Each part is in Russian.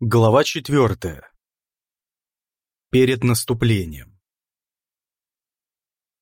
Глава 4. Перед наступлением.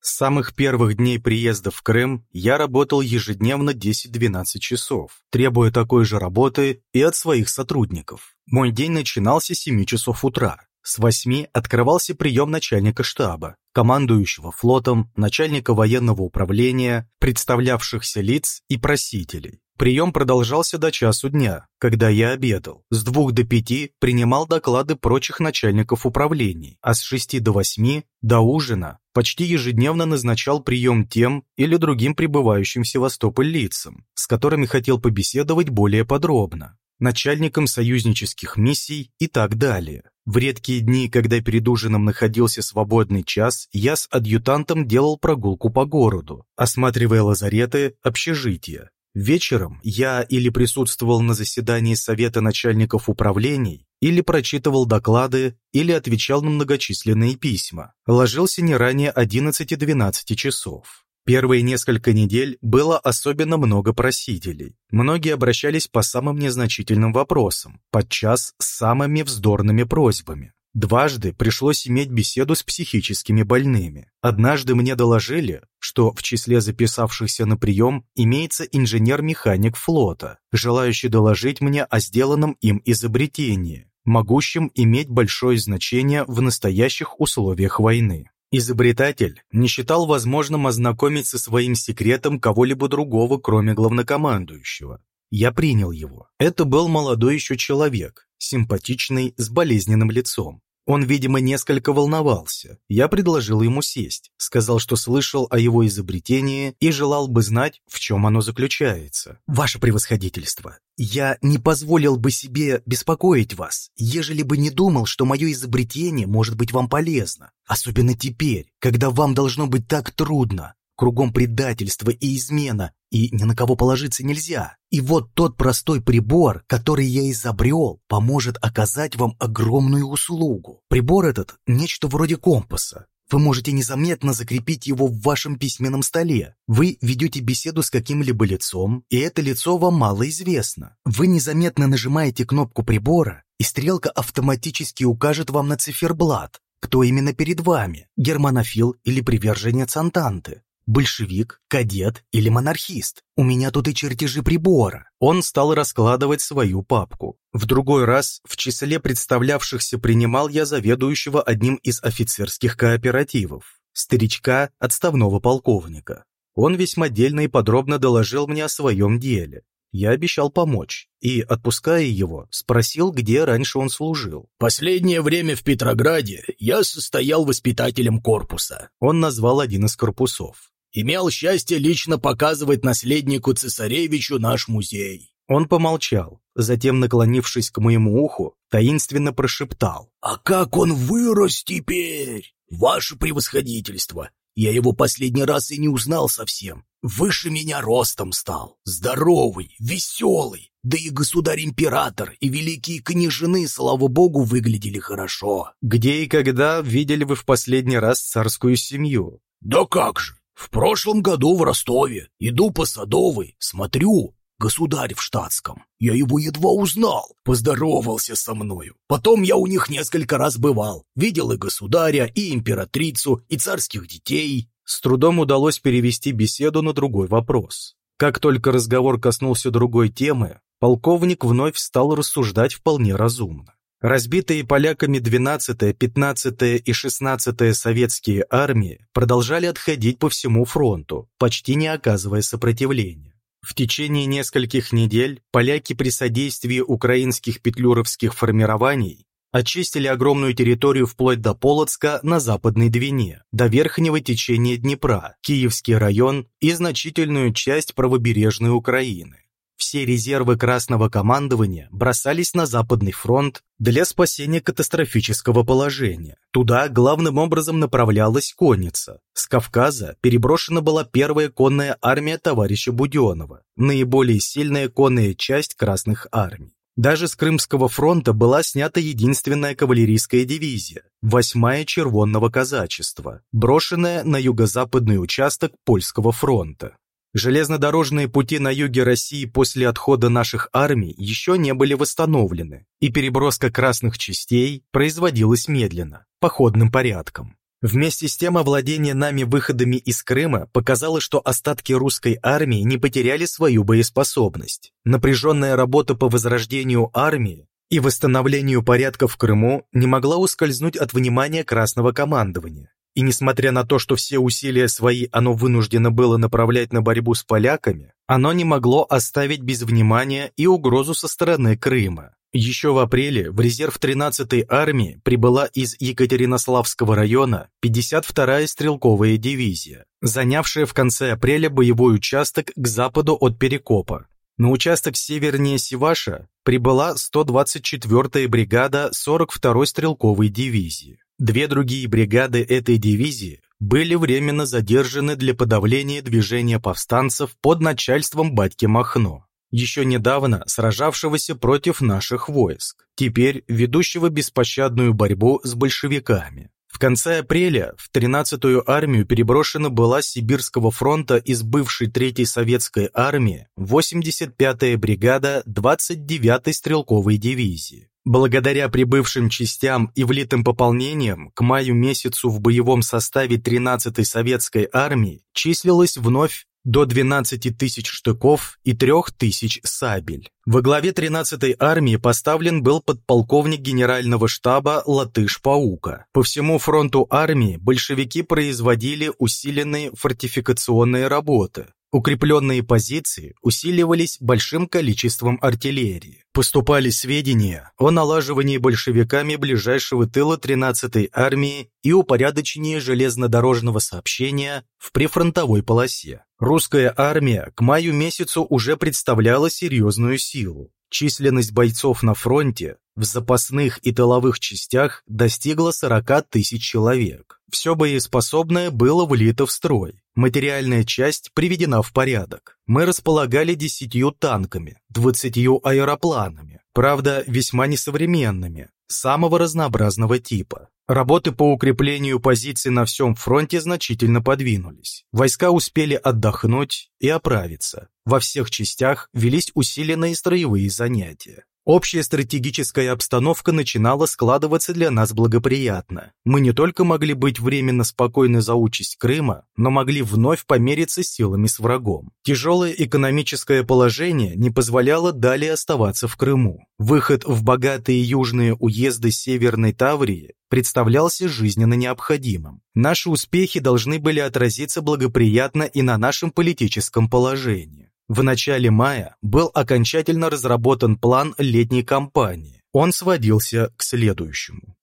С самых первых дней приезда в Крым я работал ежедневно 10-12 часов, требуя такой же работы и от своих сотрудников. Мой день начинался с 7 часов утра. С 8 открывался прием начальника штаба, командующего флотом, начальника военного управления, представлявшихся лиц и просителей. Прием продолжался до часу дня, когда я обедал. С двух до пяти принимал доклады прочих начальников управлений, а с шести до восьми, до ужина, почти ежедневно назначал прием тем или другим прибывающим в Севастополь лицам, с которыми хотел побеседовать более подробно, начальникам союзнических миссий и так далее. В редкие дни, когда перед ужином находился свободный час, я с адъютантом делал прогулку по городу, осматривая лазареты, общежития, Вечером я или присутствовал на заседании Совета начальников управлений, или прочитывал доклады, или отвечал на многочисленные письма. Ложился не ранее 11-12 часов. Первые несколько недель было особенно много просителей. Многие обращались по самым незначительным вопросам, подчас с самыми вздорными просьбами. Дважды пришлось иметь беседу с психическими больными. Однажды мне доложили, что в числе записавшихся на прием имеется инженер-механик флота, желающий доложить мне о сделанном им изобретении, могущем иметь большое значение в настоящих условиях войны. Изобретатель не считал возможным ознакомить со своим секретом кого-либо другого, кроме главнокомандующего. Я принял его. Это был молодой еще человек, симпатичный, с болезненным лицом. Он, видимо, несколько волновался. Я предложил ему сесть, сказал, что слышал о его изобретении и желал бы знать, в чем оно заключается. «Ваше превосходительство, я не позволил бы себе беспокоить вас, ежели бы не думал, что мое изобретение может быть вам полезно, особенно теперь, когда вам должно быть так трудно. Кругом предательство и измена, и ни на кого положиться нельзя. И вот тот простой прибор, который я изобрел, поможет оказать вам огромную услугу. Прибор этот – нечто вроде компаса. Вы можете незаметно закрепить его в вашем письменном столе. Вы ведете беседу с каким-либо лицом, и это лицо вам мало известно. Вы незаметно нажимаете кнопку прибора, и стрелка автоматически укажет вам на циферблат, кто именно перед вами, германофил или приверженец Антанты большевик, кадет или монархист. У меня тут и чертежи прибора. Он стал раскладывать свою папку. В другой раз в числе представлявшихся принимал я заведующего одним из офицерских кооперативов, старичка отставного полковника. Он весьма дельно и подробно доложил мне о своем деле. Я обещал помочь и, отпуская его, спросил, где раньше он служил. «Последнее время в Петрограде я состоял воспитателем корпуса». Он назвал один из корпусов имел счастье лично показывать наследнику цесаревичу наш музей». Он помолчал, затем, наклонившись к моему уху, таинственно прошептал. «А как он вырос теперь, ваше превосходительство! Я его последний раз и не узнал совсем. Выше меня ростом стал, здоровый, веселый. Да и государь-император, и великие княжины, слава богу, выглядели хорошо». «Где и когда видели вы в последний раз царскую семью?» «Да как же! В прошлом году в Ростове. Иду по Садовой, смотрю, государь в штатском. Я его едва узнал, поздоровался со мною. Потом я у них несколько раз бывал. Видел и государя, и императрицу, и царских детей. С трудом удалось перевести беседу на другой вопрос. Как только разговор коснулся другой темы, полковник вновь стал рассуждать вполне разумно. Разбитые поляками 12-я, 15-я и 16-я советские армии продолжали отходить по всему фронту, почти не оказывая сопротивления. В течение нескольких недель поляки при содействии украинских петлюровских формирований очистили огромную территорию вплоть до Полоцка на Западной Двине, до верхнего течения Днепра, Киевский район и значительную часть правобережной Украины. Все резервы Красного командования бросались на Западный фронт для спасения катастрофического положения. Туда главным образом направлялась конница. С Кавказа переброшена была первая конная армия товарища Буденова, наиболее сильная конная часть Красных армий. Даже с Крымского фронта была снята единственная кавалерийская дивизия, 8-я Червонного казачества, брошенная на юго-западный участок Польского фронта. Железнодорожные пути на юге России после отхода наших армий еще не были восстановлены, и переброска красных частей производилась медленно, походным порядком. Вместе с тем овладение нами выходами из Крыма показало, что остатки русской армии не потеряли свою боеспособность. Напряженная работа по возрождению армии и восстановлению порядка в Крыму не могла ускользнуть от внимания Красного командования. И несмотря на то, что все усилия свои оно вынуждено было направлять на борьбу с поляками, оно не могло оставить без внимания и угрозу со стороны Крыма. Еще в апреле в резерв 13-й армии прибыла из Екатеринославского района 52-я стрелковая дивизия, занявшая в конце апреля боевой участок к западу от Перекопа. На участок севернее Сиваша прибыла 124-я бригада 42-й стрелковой дивизии. Две другие бригады этой дивизии были временно задержаны для подавления движения повстанцев под начальством батьки Махно, еще недавно сражавшегося против наших войск, теперь ведущего беспощадную борьбу с большевиками. В конце апреля в 13-ю армию переброшена была Сибирского фронта из бывшей 3-й советской армии 85-я бригада 29-й стрелковой дивизии. Благодаря прибывшим частям и влитым пополнениям, к маю месяцу в боевом составе 13-й советской армии числилось вновь до 12 тысяч штыков и 3 тысяч сабель. Во главе 13-й армии поставлен был подполковник генерального штаба Латыш-Паука. По всему фронту армии большевики производили усиленные фортификационные работы, Укрепленные позиции усиливались большим количеством артиллерии. Поступали сведения о налаживании большевиками ближайшего тыла 13-й армии и упорядочении железнодорожного сообщения в прифронтовой полосе. Русская армия к маю месяцу уже представляла серьезную силу. Численность бойцов на фронте в запасных и тыловых частях достигла 40 тысяч человек. Все боеспособное было влито в строй. Материальная часть приведена в порядок. Мы располагали десятью танками, двадцатью аэропланами, правда, весьма несовременными, самого разнообразного типа. Работы по укреплению позиций на всем фронте значительно подвинулись. Войска успели отдохнуть и оправиться. Во всех частях велись усиленные строевые занятия. Общая стратегическая обстановка начинала складываться для нас благоприятно. Мы не только могли быть временно спокойны за участь Крыма, но могли вновь помериться силами с врагом. Тяжелое экономическое положение не позволяло далее оставаться в Крыму. Выход в богатые южные уезды Северной Таврии представлялся жизненно необходимым. Наши успехи должны были отразиться благоприятно и на нашем политическом положении. В начале мая был окончательно разработан план летней кампании. Он сводился к следующему.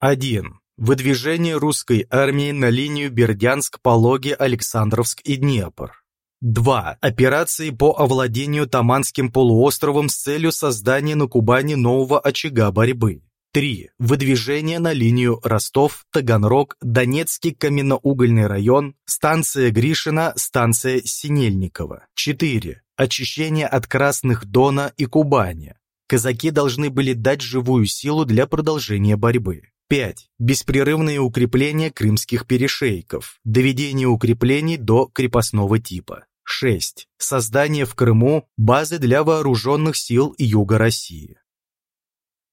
1. Выдвижение русской армии на линию Бердянск-Пологи, Александровск и Днепр. 2. Операции по овладению Таманским полуостровом с целью создания на Кубани нового очага борьбы. 3. Выдвижение на линию Ростов, Таганрог, Донецкий каменноугольный район, станция Гришина, станция Синельникова. 4. Очищение от Красных Дона и Кубани. Казаки должны были дать живую силу для продолжения борьбы. 5. Беспрерывное укрепление крымских перешейков. Доведение укреплений до крепостного типа. 6. Создание в Крыму базы для вооруженных сил Юга России.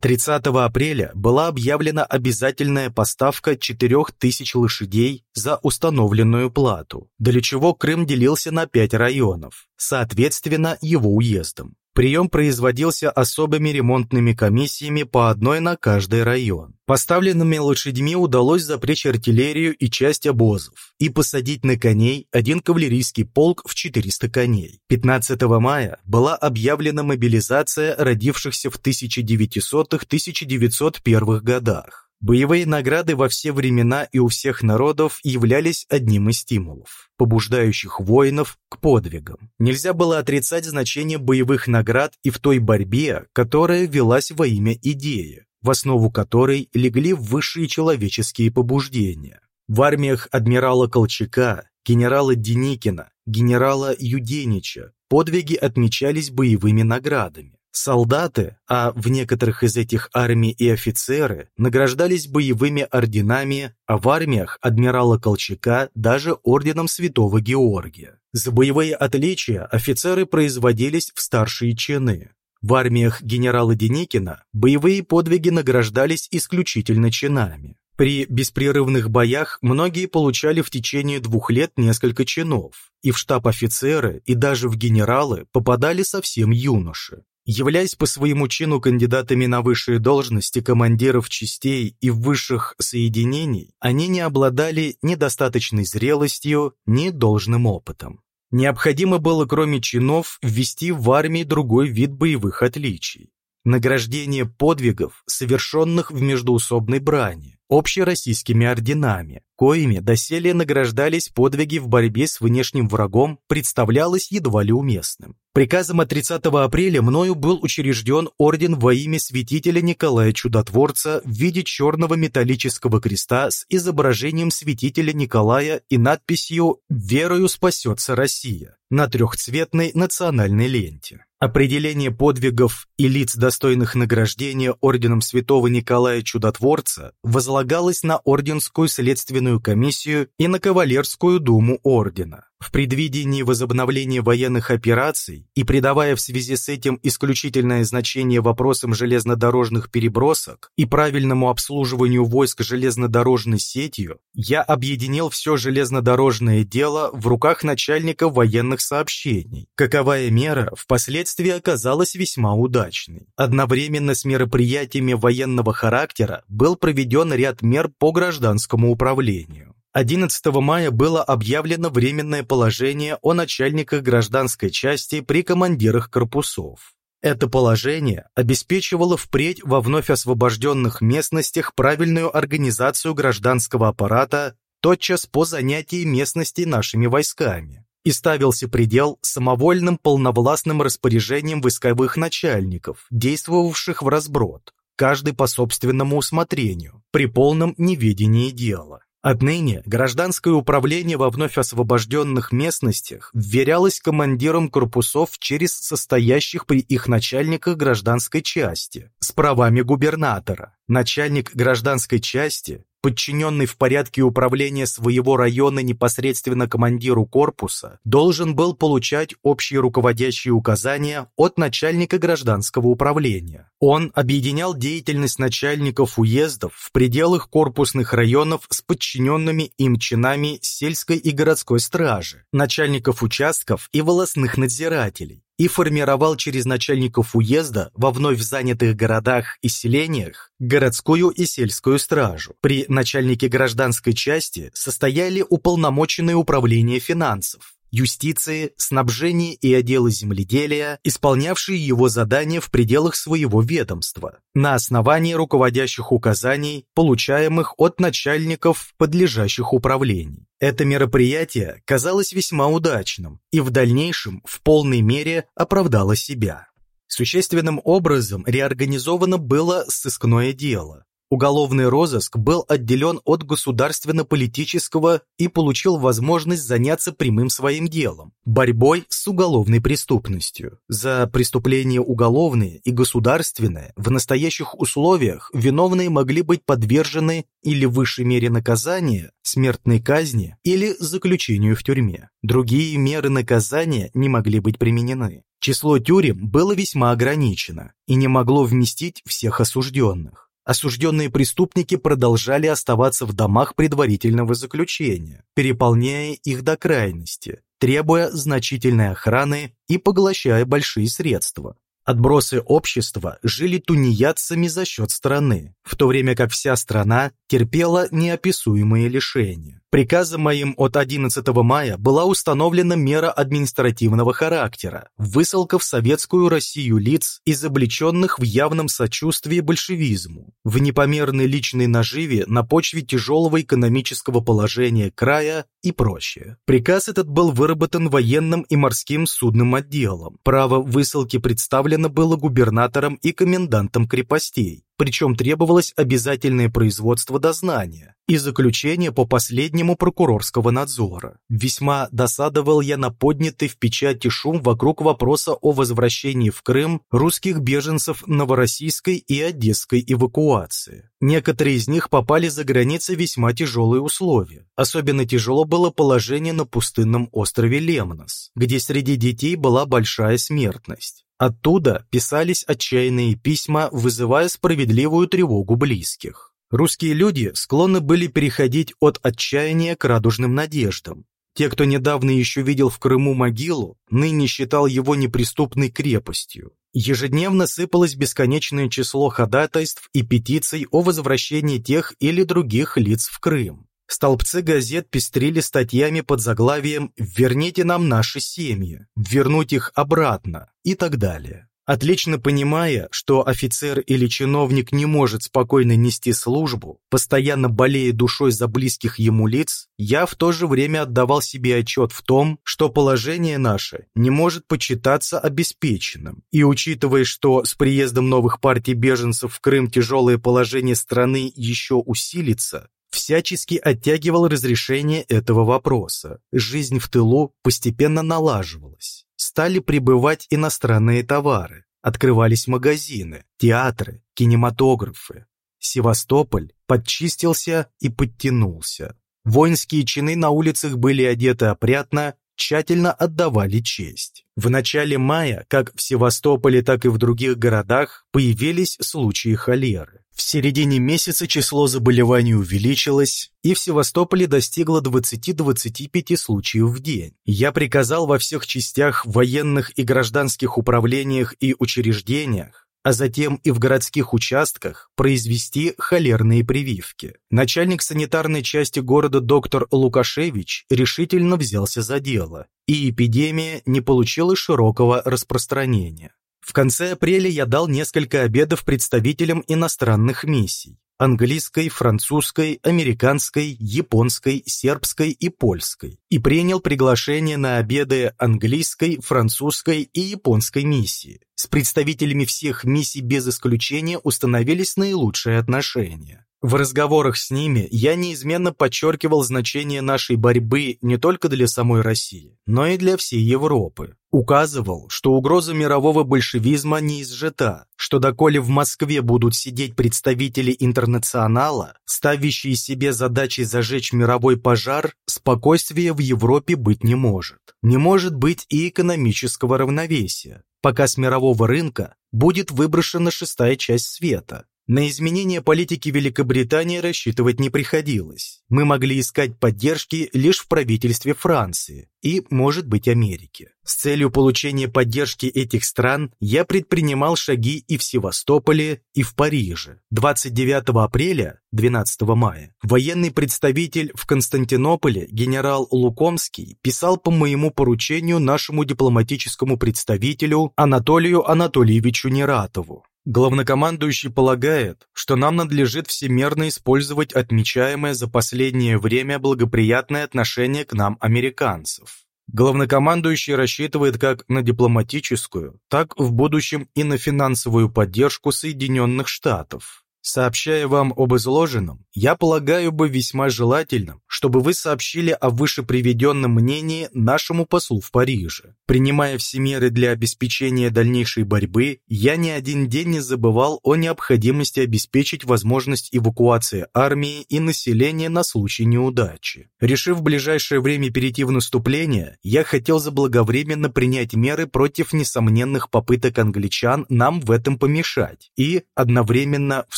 30 апреля была объявлена обязательная поставка 4000 лошадей за установленную плату, для чего Крым делился на 5 районов, соответственно его уездам. Прием производился особыми ремонтными комиссиями по одной на каждый район. Поставленными лошадьми удалось запречь артиллерию и часть обозов и посадить на коней один кавалерийский полк в 400 коней. 15 мая была объявлена мобилизация родившихся в 1900-1901 годах. Боевые награды во все времена и у всех народов являлись одним из стимулов, побуждающих воинов к подвигам. Нельзя было отрицать значение боевых наград и в той борьбе, которая велась во имя идеи, в основу которой легли высшие человеческие побуждения. В армиях адмирала Колчака, генерала Деникина, генерала Юденича подвиги отмечались боевыми наградами. Солдаты, а в некоторых из этих армий и офицеры, награждались боевыми орденами, а в армиях адмирала Колчака даже орденом Святого Георгия. За боевые отличия офицеры производились в старшие чины. В армиях генерала Деникина боевые подвиги награждались исключительно чинами. При беспрерывных боях многие получали в течение двух лет несколько чинов, и в штаб офицеры, и даже в генералы попадали совсем юноши. Являясь по своему чину кандидатами на высшие должности командиров частей и высших соединений, они не обладали ни достаточной зрелостью, ни должным опытом. Необходимо было, кроме чинов, ввести в армии другой вид боевых отличий. Награждение подвигов, совершенных в междуусобной брани, общероссийскими орденами, коими доселе награждались подвиги в борьбе с внешним врагом, представлялось едва ли уместным. Приказом от 30 апреля мною был учрежден орден во имя святителя Николая Чудотворца в виде черного металлического креста с изображением святителя Николая и надписью «Верою спасется Россия» на трехцветной национальной ленте. Определение подвигов и лиц, достойных награждения орденом святого Николая Чудотворца, возлагалось на Орденскую следственную комиссию и на Кавалерскую думу ордена. В предвидении возобновления военных операций и придавая в связи с этим исключительное значение вопросам железнодорожных перебросок и правильному обслуживанию войск железнодорожной сетью, я объединил все железнодорожное дело в руках начальника военных сообщений. Каковая мера впоследствии оказалась весьма удачной. Одновременно с мероприятиями военного характера был проведен ряд мер по гражданскому управлению. 11 мая было объявлено временное положение о начальниках гражданской части при командирах корпусов. Это положение обеспечивало впредь во вновь освобожденных местностях правильную организацию гражданского аппарата тотчас по занятии местности нашими войсками и ставился предел самовольным полновластным распоряжением войсковых начальников, действовавших в разброд, каждый по собственному усмотрению, при полном неведении дела. Отныне гражданское управление во вновь освобожденных местностях вверялось командирам корпусов через состоящих при их начальниках гражданской части с правами губернатора. Начальник гражданской части подчиненный в порядке управления своего района непосредственно командиру корпуса, должен был получать общие руководящие указания от начальника гражданского управления. Он объединял деятельность начальников уездов в пределах корпусных районов с подчиненными им чинами сельской и городской стражи, начальников участков и волосных надзирателей, и формировал через начальников уезда во вновь занятых городах и селениях городскую и сельскую стражу. При начальнике гражданской части состояли уполномоченные управления финансов, юстиции, снабжения и отдела земледелия, исполнявшие его задания в пределах своего ведомства, на основании руководящих указаний, получаемых от начальников подлежащих управлений. Это мероприятие казалось весьма удачным и в дальнейшем в полной мере оправдало себя. Существенным образом реорганизовано было сыскное дело. Уголовный розыск был отделен от государственно-политического и получил возможность заняться прямым своим делом – борьбой с уголовной преступностью. За преступления уголовные и государственные в настоящих условиях виновные могли быть подвержены или в высшей мере наказания, смертной казни или заключению в тюрьме. Другие меры наказания не могли быть применены. Число тюрем было весьма ограничено и не могло вместить всех осужденных осужденные преступники продолжали оставаться в домах предварительного заключения, переполняя их до крайности, требуя значительной охраны и поглощая большие средства. Отбросы общества жили тунеядцами за счет страны, в то время как вся страна терпела неописуемые лишения. Приказом моим от 11 мая была установлена мера административного характера – высылка в советскую Россию лиц, изобличенных в явном сочувствии большевизму, в непомерной личной наживе на почве тяжелого экономического положения края и прочее. Приказ этот был выработан военным и морским судным отделом. Право высылки представлено было губернатором и комендантом крепостей, причем требовалось обязательное производство дознания и заключение по последнему прокурорского надзора. Весьма досадовал я на поднятый в печати шум вокруг вопроса о возвращении в Крым русских беженцев новороссийской и одесской эвакуации. Некоторые из них попали за границы весьма тяжелые условия. Особенно тяжело было положение на пустынном острове Лемнос, где среди детей была большая смертность. Оттуда писались отчаянные письма, вызывая справедливую тревогу близких. Русские люди склонны были переходить от отчаяния к радужным надеждам. Те, кто недавно еще видел в Крыму могилу, ныне считал его неприступной крепостью. Ежедневно сыпалось бесконечное число ходатайств и петиций о возвращении тех или других лиц в Крым. Столбцы газет пестрили статьями под заглавием «Верните нам наши семьи», «Вернуть их обратно» и так далее. Отлично понимая, что офицер или чиновник не может спокойно нести службу, постоянно болея душой за близких ему лиц, я в то же время отдавал себе отчет в том, что положение наше не может почитаться обеспеченным. И учитывая, что с приездом новых партий беженцев в Крым тяжелое положение страны еще усилится, всячески оттягивал разрешение этого вопроса. Жизнь в тылу постепенно налаживалась. Стали прибывать иностранные товары, открывались магазины, театры, кинематографы. Севастополь подчистился и подтянулся. Воинские чины на улицах были одеты опрятно, тщательно отдавали честь. В начале мая, как в Севастополе, так и в других городах, появились случаи холеры. В середине месяца число заболеваний увеличилось, и в Севастополе достигло 20-25 случаев в день. Я приказал во всех частях военных и гражданских управлениях и учреждениях а затем и в городских участках произвести холерные прививки. Начальник санитарной части города доктор Лукашевич решительно взялся за дело, и эпидемия не получила широкого распространения. В конце апреля я дал несколько обедов представителям иностранных миссий английской, французской, американской, японской, сербской и польской, и принял приглашение на обеды английской, французской и японской миссии. С представителями всех миссий без исключения установились наилучшие отношения. В разговорах с ними я неизменно подчеркивал значение нашей борьбы не только для самой России, но и для всей Европы. Указывал, что угроза мирового большевизма не изжита, что доколе в Москве будут сидеть представители интернационала, ставящие себе задачей зажечь мировой пожар, спокойствия в Европе быть не может. Не может быть и экономического равновесия, пока с мирового рынка будет выброшена шестая часть света, на изменение политики Великобритании рассчитывать не приходилось. Мы могли искать поддержки лишь в правительстве Франции и, может быть, Америки. С целью получения поддержки этих стран я предпринимал шаги и в Севастополе, и в Париже. 29 апреля, 12 мая, военный представитель в Константинополе генерал Лукомский писал по моему поручению нашему дипломатическому представителю Анатолию Анатольевичу Нератову. Главнокомандующий полагает, что нам надлежит всемерно использовать отмечаемое за последнее время благоприятное отношение к нам американцев. Главнокомандующий рассчитывает как на дипломатическую, так в будущем и на финансовую поддержку Соединенных Штатов. Сообщая вам об изложенном, я полагаю бы весьма желательным, чтобы вы сообщили о вышеприведенном мнении нашему послу в Париже. Принимая все меры для обеспечения дальнейшей борьбы, я ни один день не забывал о необходимости обеспечить возможность эвакуации армии и населения на случай неудачи. Решив в ближайшее время перейти в наступление, я хотел заблаговременно принять меры против несомненных попыток англичан нам в этом помешать и одновременно в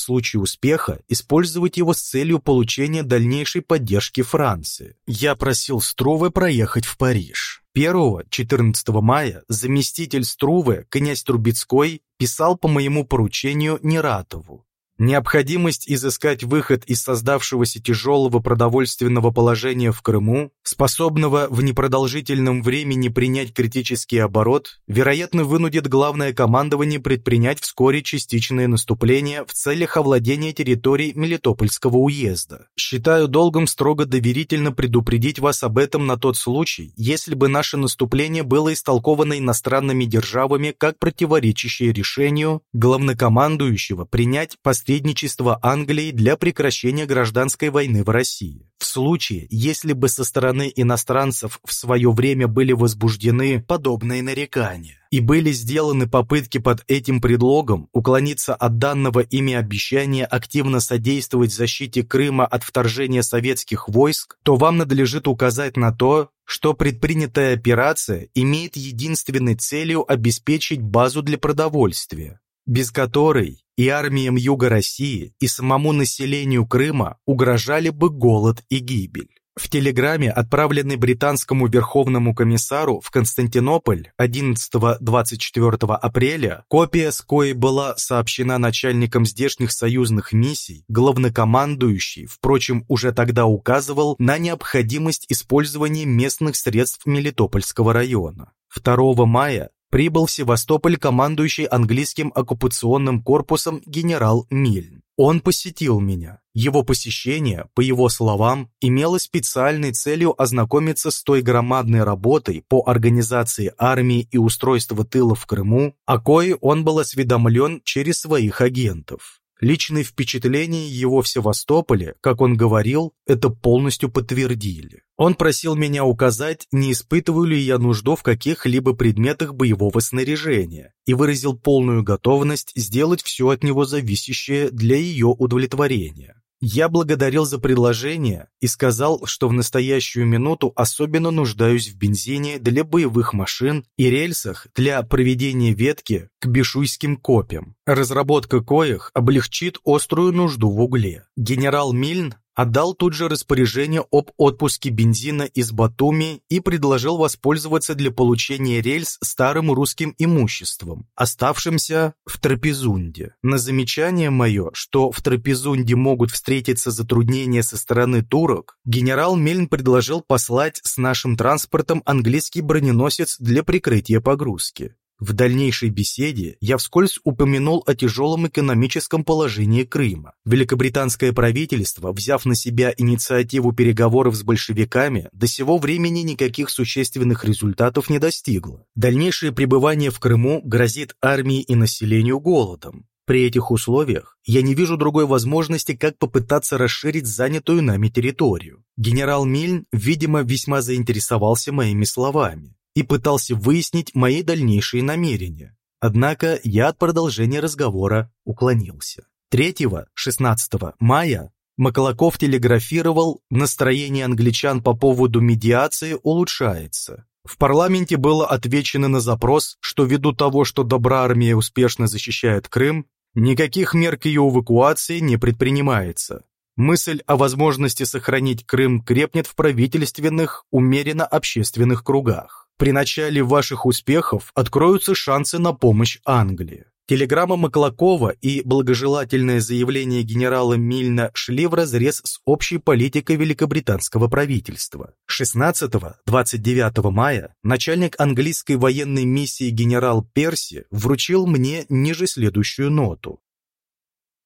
случае случае успеха использовать его с целью получения дальнейшей поддержки Франции. Я просил Струве проехать в Париж. 1-14 мая заместитель Струве, князь Трубецкой, писал по моему поручению Нератову. Необходимость изыскать выход из создавшегося тяжелого продовольственного положения в Крыму, способного в непродолжительном времени принять критический оборот, вероятно, вынудит главное командование предпринять вскоре частичное наступление в целях овладения территорией Мелитопольского уезда. Считаю долгом строго доверительно предупредить вас об этом на тот случай, если бы наше наступление было истолковано иностранными державами как противоречащее решению главнокомандующего принять пост посредничества Англии для прекращения гражданской войны в России. В случае, если бы со стороны иностранцев в свое время были возбуждены подобные нарекания и были сделаны попытки под этим предлогом уклониться от данного ими обещания активно содействовать защите Крыма от вторжения советских войск, то вам надлежит указать на то, что предпринятая операция имеет единственной целью обеспечить базу для продовольствия, без которой и армиям Юга России, и самому населению Крыма угрожали бы голод и гибель. В телеграмме, отправленной британскому верховному комиссару в Константинополь 11-24 апреля, копия с коей была сообщена начальником здешних союзных миссий, главнокомандующий, впрочем, уже тогда указывал на необходимость использования местных средств Мелитопольского района. 2 мая прибыл в Севастополь командующий английским оккупационным корпусом генерал Мильн. Он посетил меня. Его посещение, по его словам, имело специальной целью ознакомиться с той громадной работой по организации армии и устройству тыла в Крыму, о кое он был осведомлен через своих агентов. Личные впечатления его в Севастополе, как он говорил, это полностью подтвердили. Он просил меня указать, не испытываю ли я нужду в каких-либо предметах боевого снаряжения, и выразил полную готовность сделать все от него зависящее для ее удовлетворения. Я благодарил за предложение и сказал, что в настоящую минуту особенно нуждаюсь в бензине для боевых машин и рельсах для проведения ветки к бешуйским копьям, разработка коих облегчит острую нужду в угле. Генерал Мильн отдал тут же распоряжение об отпуске бензина из Батуми и предложил воспользоваться для получения рельс старым русским имуществом, оставшимся в Трапезунде. На замечание мое, что в Трапезунде могут встретиться затруднения со стороны турок, генерал Мельн предложил послать с нашим транспортом английский броненосец для прикрытия погрузки. В дальнейшей беседе я вскользь упомянул о тяжелом экономическом положении Крыма. Великобританское правительство, взяв на себя инициативу переговоров с большевиками, до сего времени никаких существенных результатов не достигло. Дальнейшее пребывание в Крыму грозит армии и населению голодом. При этих условиях я не вижу другой возможности, как попытаться расширить занятую нами территорию. Генерал Мильн, видимо, весьма заинтересовался моими словами и пытался выяснить мои дальнейшие намерения. Однако я от продолжения разговора уклонился. 3-16 мая Маколоков телеграфировал, настроение англичан по поводу медиации улучшается. В парламенте было отвечено на запрос, что ввиду того, что добра армия успешно защищает Крым, никаких мер к ее эвакуации не предпринимается. Мысль о возможности сохранить Крым крепнет в правительственных, умеренно общественных кругах. При начале ваших успехов откроются шансы на помощь Англии. Телеграмма Маклакова и благожелательное заявление генерала Мильна шли вразрез с общей политикой великобританского правительства. 16-29 мая начальник английской военной миссии генерал Перси вручил мне ниже следующую ноту.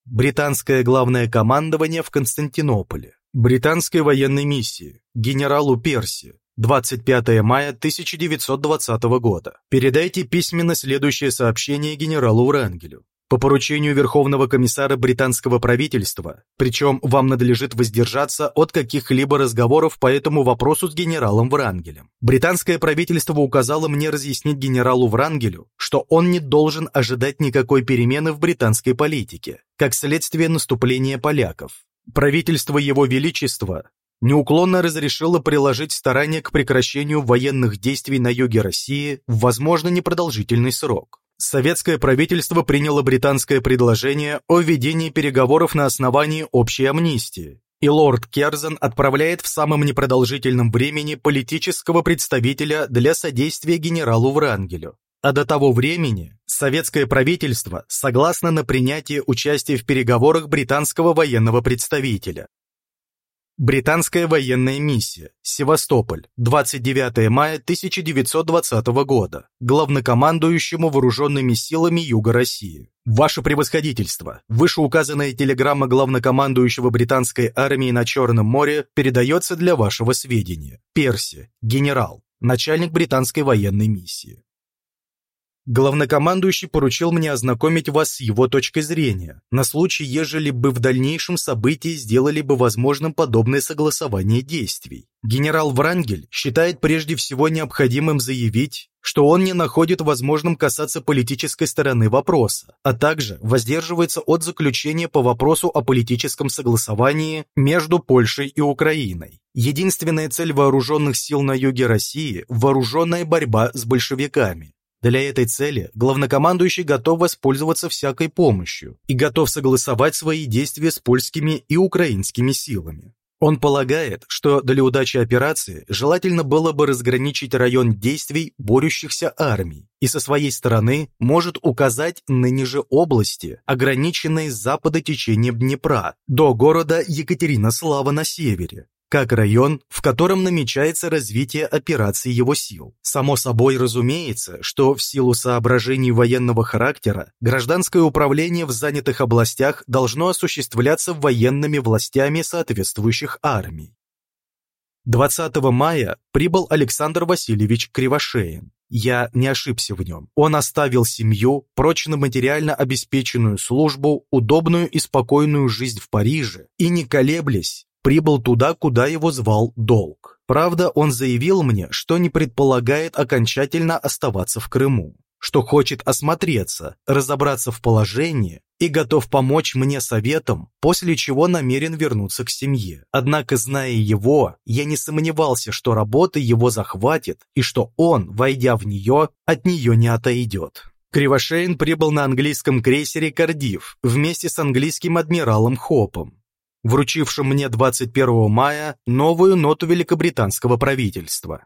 Британское главное командование в Константинополе. Британской военной миссии. Генералу Перси. 25 мая 1920 года. Передайте письменно следующее сообщение генералу Врангелю. По поручению Верховного комиссара британского правительства, причем вам надлежит воздержаться от каких-либо разговоров по этому вопросу с генералом Врангелем. Британское правительство указало мне разъяснить генералу Врангелю, что он не должен ожидать никакой перемены в британской политике, как следствие наступления поляков. Правительство Его Величества неуклонно разрешила приложить старания к прекращению военных действий на юге России в, возможно, непродолжительный срок. Советское правительство приняло британское предложение о ведении переговоров на основании общей амнистии, и лорд Керзен отправляет в самом непродолжительном времени политического представителя для содействия генералу Врангелю. А до того времени советское правительство согласно на принятие участия в переговорах британского военного представителя. Британская военная миссия. Севастополь. 29 мая 1920 года. Главнокомандующему вооруженными силами Юга России. Ваше превосходительство, вышеуказанная телеграмма главнокомандующего британской армии на Черном море передается для вашего сведения. Перси, генерал, начальник британской военной миссии. Главнокомандующий поручил мне ознакомить вас с его точкой зрения, на случай, ежели бы в дальнейшем события сделали бы возможным подобное согласование действий. Генерал Врангель считает прежде всего необходимым заявить, что он не находит возможным касаться политической стороны вопроса, а также воздерживается от заключения по вопросу о политическом согласовании между Польшей и Украиной. Единственная цель вооруженных сил на юге России – вооруженная борьба с большевиками. Для этой цели главнокомандующий готов воспользоваться всякой помощью и готов согласовать свои действия с польскими и украинскими силами. Он полагает, что для удачи операции желательно было бы разграничить район действий борющихся армий и со своей стороны может указать ныне же области, ограниченные с запада течением Днепра до города Екатеринослава на севере, как район, в котором намечается развитие операции его сил. Само собой разумеется, что в силу соображений военного характера гражданское управление в занятых областях должно осуществляться военными властями соответствующих армий. 20 мая прибыл Александр Васильевич Кривошеин. Я не ошибся в нем. Он оставил семью, прочно материально обеспеченную службу, удобную и спокойную жизнь в Париже и, не колеблясь, прибыл туда, куда его звал долг. Правда, он заявил мне, что не предполагает окончательно оставаться в Крыму, что хочет осмотреться, разобраться в положении и готов помочь мне советом, после чего намерен вернуться к семье. Однако, зная его, я не сомневался, что работа его захватит и что он, войдя в нее, от нее не отойдет. Кривошеин прибыл на английском крейсере «Кардив» вместе с английским адмиралом Хопом вручившим мне 21 мая новую ноту великобританского правительства.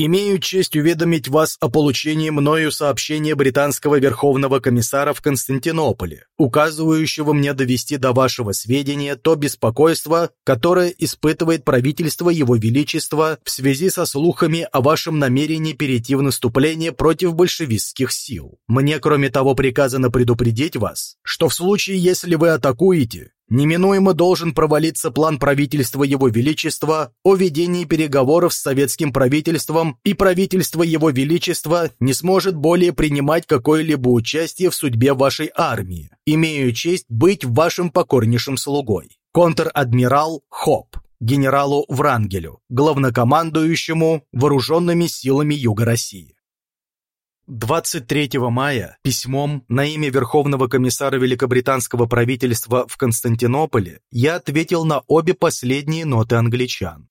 Имею честь уведомить вас о получении мною сообщения британского Верховного комиссара в Константинополе, указывающего мне довести до вашего сведения то беспокойство, которое испытывает правительство Его Величества в связи со слухами о вашем намерении перейти в наступление против большевистских сил. Мне, кроме того, приказано предупредить вас, что в случае, если вы атакуете, Неминуемо должен провалиться план правительства Его Величества о ведении переговоров с советским правительством, и правительство Его Величества не сможет более принимать какое-либо участие в судьбе вашей армии. Имею честь быть вашим покорнейшим слугой. Контр-адмирал Хоп, генералу Врангелю, главнокомандующему вооруженными силами Юга России. 23 мая письмом на имя Верховного комиссара Великобританского правительства в Константинополе я ответил на обе последние ноты англичан.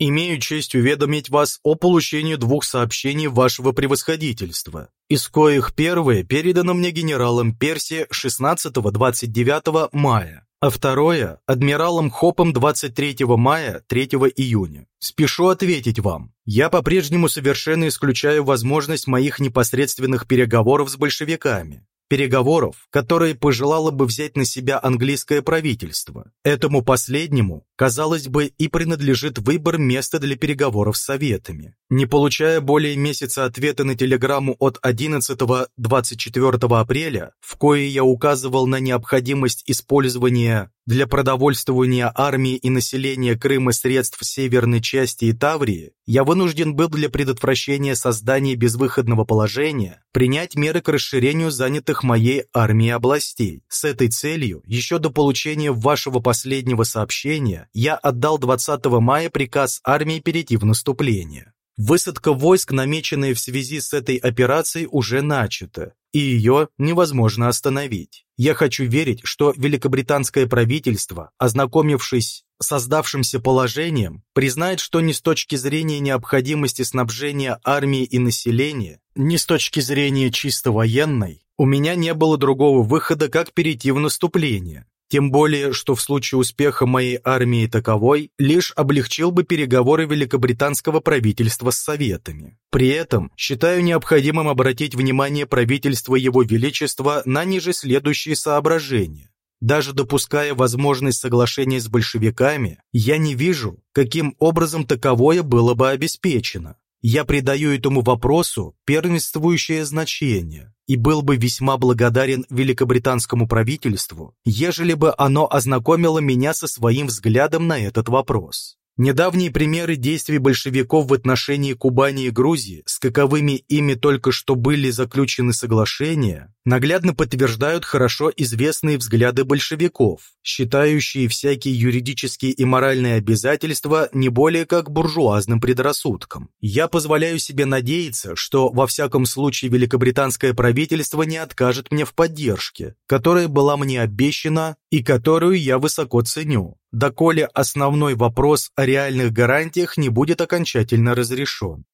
Имею честь уведомить вас о получении двух сообщений вашего превосходительства, из коих первое передано мне генералом Перси 16-29 мая, а второе – адмиралом Хопом 23 мая 3 июня. Спешу ответить вам. Я по-прежнему совершенно исключаю возможность моих непосредственных переговоров с большевиками переговоров, которые пожелало бы взять на себя английское правительство. Этому последнему, казалось бы, и принадлежит выбор места для переговоров с Советами. Не получая более месяца ответа на телеграмму от 11-24 апреля, в кое я указывал на необходимость использования для продовольствования армии и населения Крыма средств северной части и Таврии, я вынужден был для предотвращения создания безвыходного положения принять меры к расширению занятых моей армией областей. С этой целью, еще до получения вашего последнего сообщения, я отдал 20 мая приказ армии перейти в наступление. Высадка войск, намеченная в связи с этой операцией, уже начата, и ее невозможно остановить. Я хочу верить, что великобританское правительство, ознакомившись с создавшимся положением, признает, что ни с точки зрения необходимости снабжения армии и населения, ни с точки зрения чисто военной, у меня не было другого выхода, как перейти в наступление, тем более, что в случае успеха моей армии таковой лишь облегчил бы переговоры великобританского правительства с Советами. При этом считаю необходимым обратить внимание правительства Его Величества на ниже следующие соображения. Даже допуская возможность соглашения с большевиками, я не вижу, каким образом таковое было бы обеспечено. Я придаю этому вопросу первенствующее значение и был бы весьма благодарен великобританскому правительству, ежели бы оно ознакомило меня со своим взглядом на этот вопрос. Недавние примеры действий большевиков в отношении Кубани и Грузии, с каковыми ими только что были заключены соглашения, наглядно подтверждают хорошо известные взгляды большевиков, считающие всякие юридические и моральные обязательства не более как буржуазным предрассудком. Я позволяю себе надеяться, что во всяком случае великобританское правительство не откажет мне в поддержке, которая была мне обещана и которую я высоко ценю доколе основной вопрос о реальных гарантиях не будет окончательно разрешен.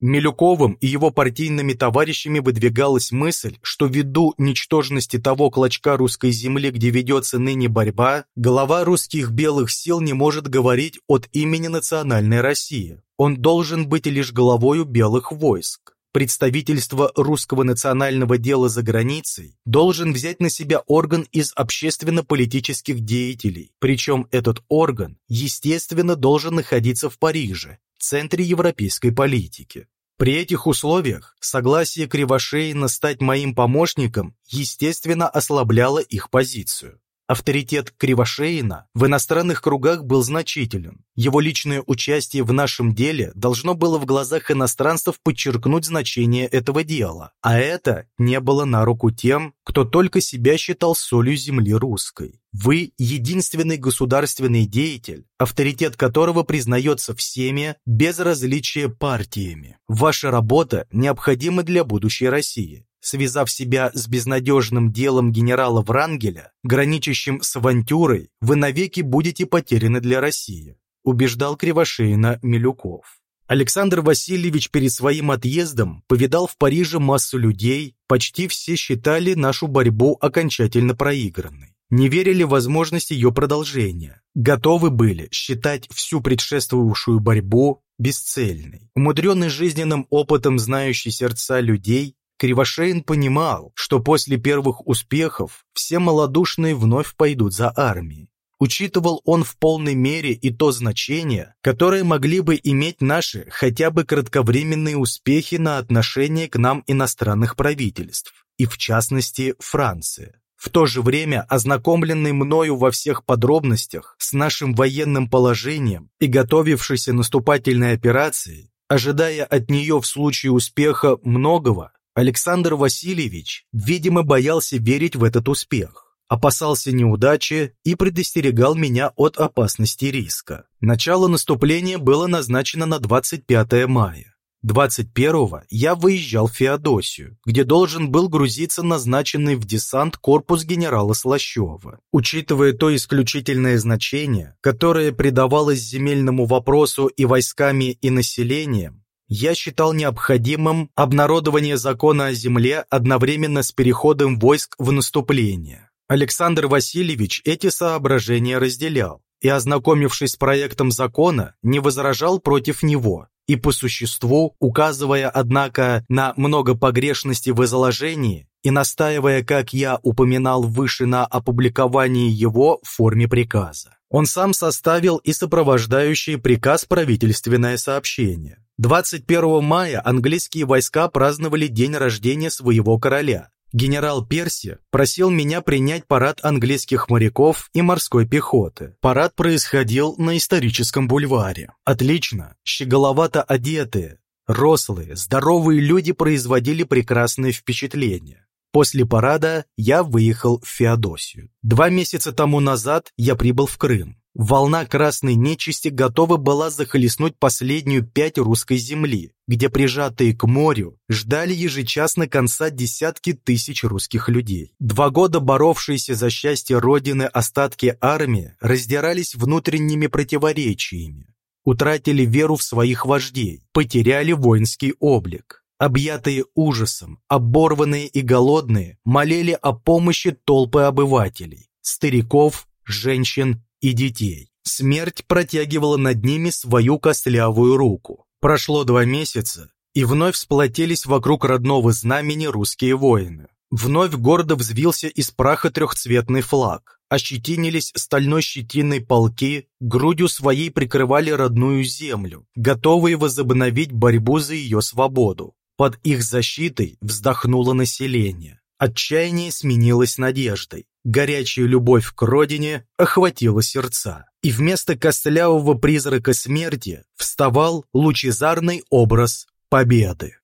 Милюковым и его партийными товарищами выдвигалась мысль, что ввиду ничтожности того клочка русской земли, где ведется ныне борьба, глава русских белых сил не может говорить от имени национальной России. Он должен быть лишь главою белых войск представительство русского национального дела за границей должен взять на себя орган из общественно-политических деятелей, причем этот орган, естественно, должен находиться в Париже, центре европейской политики. При этих условиях согласие Кривошеина стать моим помощником, естественно, ослабляло их позицию. Авторитет Кривошеина в иностранных кругах был значителен. Его личное участие в нашем деле должно было в глазах иностранцев подчеркнуть значение этого дела, а это не было на руку тем, кто только себя считал солью земли русской. Вы – единственный государственный деятель, авторитет которого признается всеми без различия партиями. Ваша работа необходима для будущей России связав себя с безнадежным делом генерала Врангеля, граничащим с авантюрой, вы навеки будете потеряны для России», убеждал Кривошеина Милюков. Александр Васильевич перед своим отъездом повидал в Париже массу людей, почти все считали нашу борьбу окончательно проигранной. Не верили в возможность ее продолжения, готовы были считать всю предшествовавшую борьбу бесцельной. Умудренный жизненным опытом знающий сердца людей, Кривошеин понимал, что после первых успехов все малодушные вновь пойдут за армией. Учитывал он в полной мере и то значение, которое могли бы иметь наши хотя бы кратковременные успехи на отношение к нам иностранных правительств, и в частности Франции. В то же время, ознакомленный мною во всех подробностях с нашим военным положением и готовившийся наступательной операцией, ожидая от нее в случае успеха многого, Александр Васильевич, видимо, боялся верить в этот успех, опасался неудачи и предостерегал меня от опасности риска. Начало наступления было назначено на 25 мая. 21-го я выезжал в Феодосию, где должен был грузиться назначенный в десант корпус генерала Слащева. Учитывая то исключительное значение, которое придавалось земельному вопросу и войсками, и населением, я считал необходимым обнародование закона о земле одновременно с переходом войск в наступление. Александр Васильевич эти соображения разделял и, ознакомившись с проектом закона, не возражал против него, и по существу, указывая, однако, на много погрешностей в изложении и настаивая, как я упоминал выше, на опубликовании его в форме приказа. Он сам составил и сопровождающий приказ правительственное сообщение. 21 мая английские войска праздновали день рождения своего короля. Генерал Перси просил меня принять парад английских моряков и морской пехоты. Парад происходил на историческом бульваре. Отлично, щеголовато одетые, рослые, здоровые люди производили прекрасное впечатление. После парада я выехал в Феодосию. Два месяца тому назад я прибыл в Крым. Волна красной нечисти готова была захлестнуть последнюю пять русской земли, где прижатые к морю ждали ежечасно конца десятки тысяч русских людей. Два года боровшиеся за счастье Родины остатки армии раздирались внутренними противоречиями, утратили веру в своих вождей, потеряли воинский облик. Объятые ужасом, оборванные и голодные, молили о помощи толпы обывателей, стариков, женщин и детей. Смерть протягивала над ними свою костлявую руку. Прошло два месяца, и вновь сплотились вокруг родного знамени русские воины. Вновь гордо взвился из праха трехцветный флаг. Ощетинились стальной щетиной полки, грудью своей прикрывали родную землю, готовые возобновить борьбу за ее свободу. Под их защитой вздохнуло население. Отчаяние сменилось надеждой. Горячая любовь к родине охватила сердца. и вместо костлявого призрака смерти вставал лучезарный образ победы.